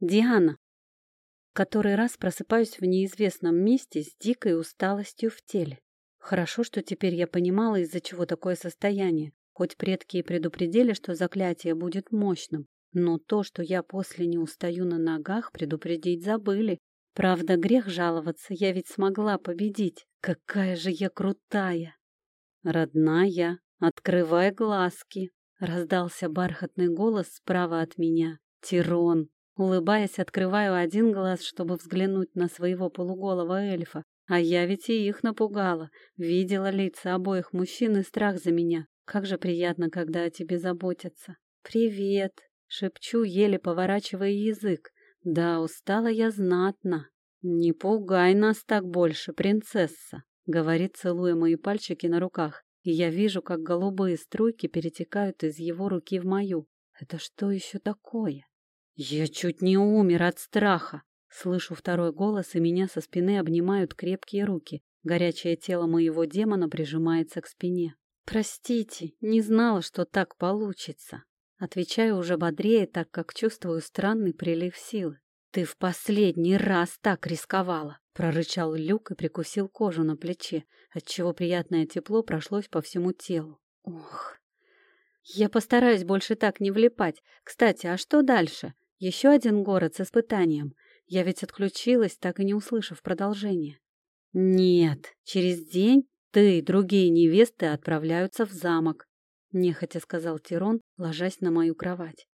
Диана. Который раз просыпаюсь в неизвестном месте с дикой усталостью в теле. Хорошо, что теперь я понимала, из-за чего такое состояние. Хоть предки и предупредили, что заклятие будет мощным, но то, что я после не устаю на ногах, предупредить забыли. Правда, грех жаловаться, я ведь смогла победить. Какая же я крутая! Родная, открывай глазки! Раздался бархатный голос справа от меня. Тирон. Улыбаясь, открываю один глаз, чтобы взглянуть на своего полуголого эльфа. А я ведь и их напугала. Видела лица обоих мужчин и страх за меня. Как же приятно, когда о тебе заботятся. «Привет!» — шепчу, еле поворачивая язык. «Да, устала я знатно. Не пугай нас так больше, принцесса!» — говорит, целуя мои пальчики на руках и я вижу, как голубые струйки перетекают из его руки в мою. Это что еще такое? Я чуть не умер от страха. Слышу второй голос, и меня со спины обнимают крепкие руки. Горячее тело моего демона прижимается к спине. «Простите, не знала, что так получится». Отвечаю уже бодрее, так как чувствую странный прилив силы. «Ты в последний раз так рисковала!» — прорычал Люк и прикусил кожу на плече, отчего приятное тепло прошлось по всему телу. «Ох!» «Я постараюсь больше так не влипать. Кстати, а что дальше? Еще один город с испытанием. Я ведь отключилась, так и не услышав продолжения». «Нет, через день ты и другие невесты отправляются в замок», — нехотя сказал Тирон, ложась на мою кровать.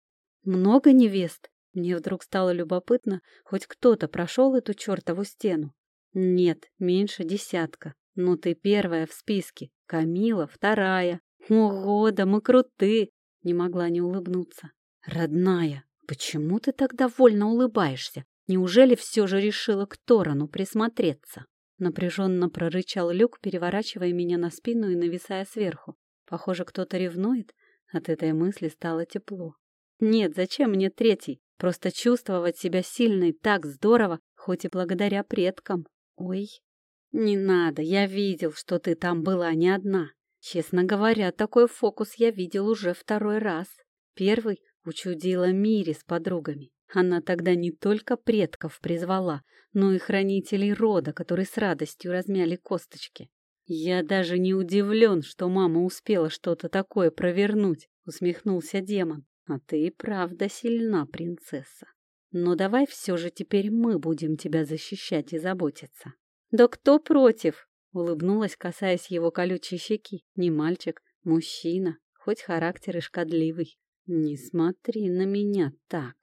«Много невест?» Мне вдруг стало любопытно, хоть кто-то прошел эту чертову стену. Нет, меньше десятка. Ну ты первая в списке, Камила вторая. Ого, да мы круты! Не могла не улыбнуться. Родная, почему ты так довольно улыбаешься? Неужели все же решила к Торану присмотреться? Напряженно прорычал Люк, переворачивая меня на спину и нависая сверху. Похоже, кто-то ревнует. От этой мысли стало тепло. Нет, зачем мне третий? Просто чувствовать себя сильной так здорово, хоть и благодаря предкам. Ой, не надо, я видел, что ты там была не одна. Честно говоря, такой фокус я видел уже второй раз. Первый учудила Мире с подругами. Она тогда не только предков призвала, но и хранителей рода, которые с радостью размяли косточки. Я даже не удивлен, что мама успела что-то такое провернуть, усмехнулся демон. А ты и правда сильна, принцесса. Но давай все же теперь мы будем тебя защищать и заботиться. Да кто против? Улыбнулась, касаясь его колючей щеки. Не мальчик, мужчина, хоть характер и шкодливый. Не смотри на меня так,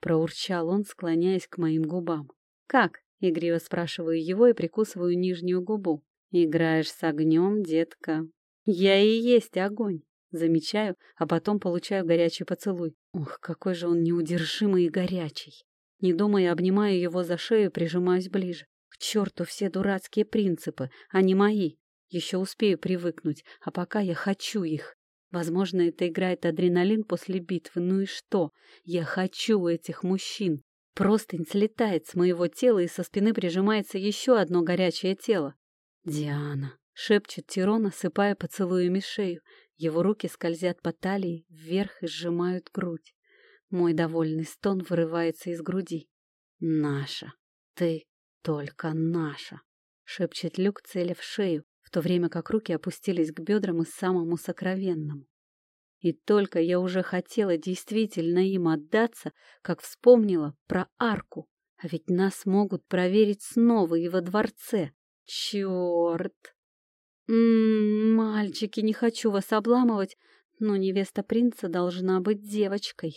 проурчал он, склоняясь к моим губам. Как? Игриво спрашиваю его и прикусываю нижнюю губу. Играешь с огнем, детка. Я и есть огонь. Замечаю, а потом получаю горячий поцелуй. Ох, какой же он неудержимый и горячий. Не думая, обнимаю его за шею и прижимаюсь ближе. К черту все дурацкие принципы, они мои. Еще успею привыкнуть, а пока я хочу их. Возможно, это играет адреналин после битвы. Ну и что? Я хочу этих мужчин. Простынь слетает с моего тела, и со спины прижимается еще одно горячее тело. «Диана», — шепчет Тирон, осыпая поцелуями шею. Его руки скользят по талии, вверх и сжимают грудь. Мой довольный стон вырывается из груди. «Наша! Ты только наша!» — шепчет Люк, целя в шею, в то время как руки опустились к бедрам и самому сокровенному. И только я уже хотела действительно им отдаться, как вспомнила про арку. А ведь нас могут проверить снова и во дворце. Черт! «М-м, мальчики, не хочу вас обламывать, но невеста принца должна быть девочкой».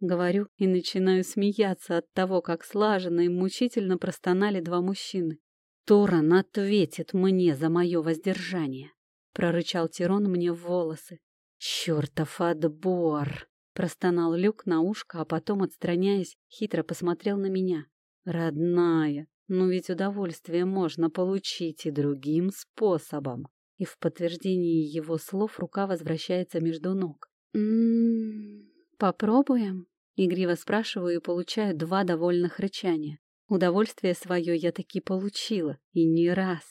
Говорю и начинаю смеяться от того, как слаженно и мучительно простонали два мужчины. «Торан ответит мне за мое воздержание», — прорычал Тирон мне в волосы. «Чертов отбор!» — простонал Люк на ушко, а потом, отстраняясь, хитро посмотрел на меня. «Родная, ну ведь удовольствие можно получить и другим способом» и в подтверждении его слов рука возвращается между ног. «М-м-м, попробуем?» — игриво спрашиваю и получаю два довольных рычания. Удовольствие свое я таки получила, и не раз,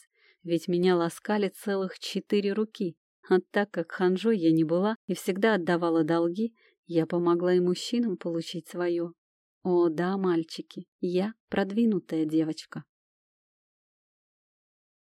ведь меня ласкали целых четыре руки. А так как ханжой я не была и всегда отдавала долги, я помогла и мужчинам получить свое. О, да, мальчики, я продвинутая девочка.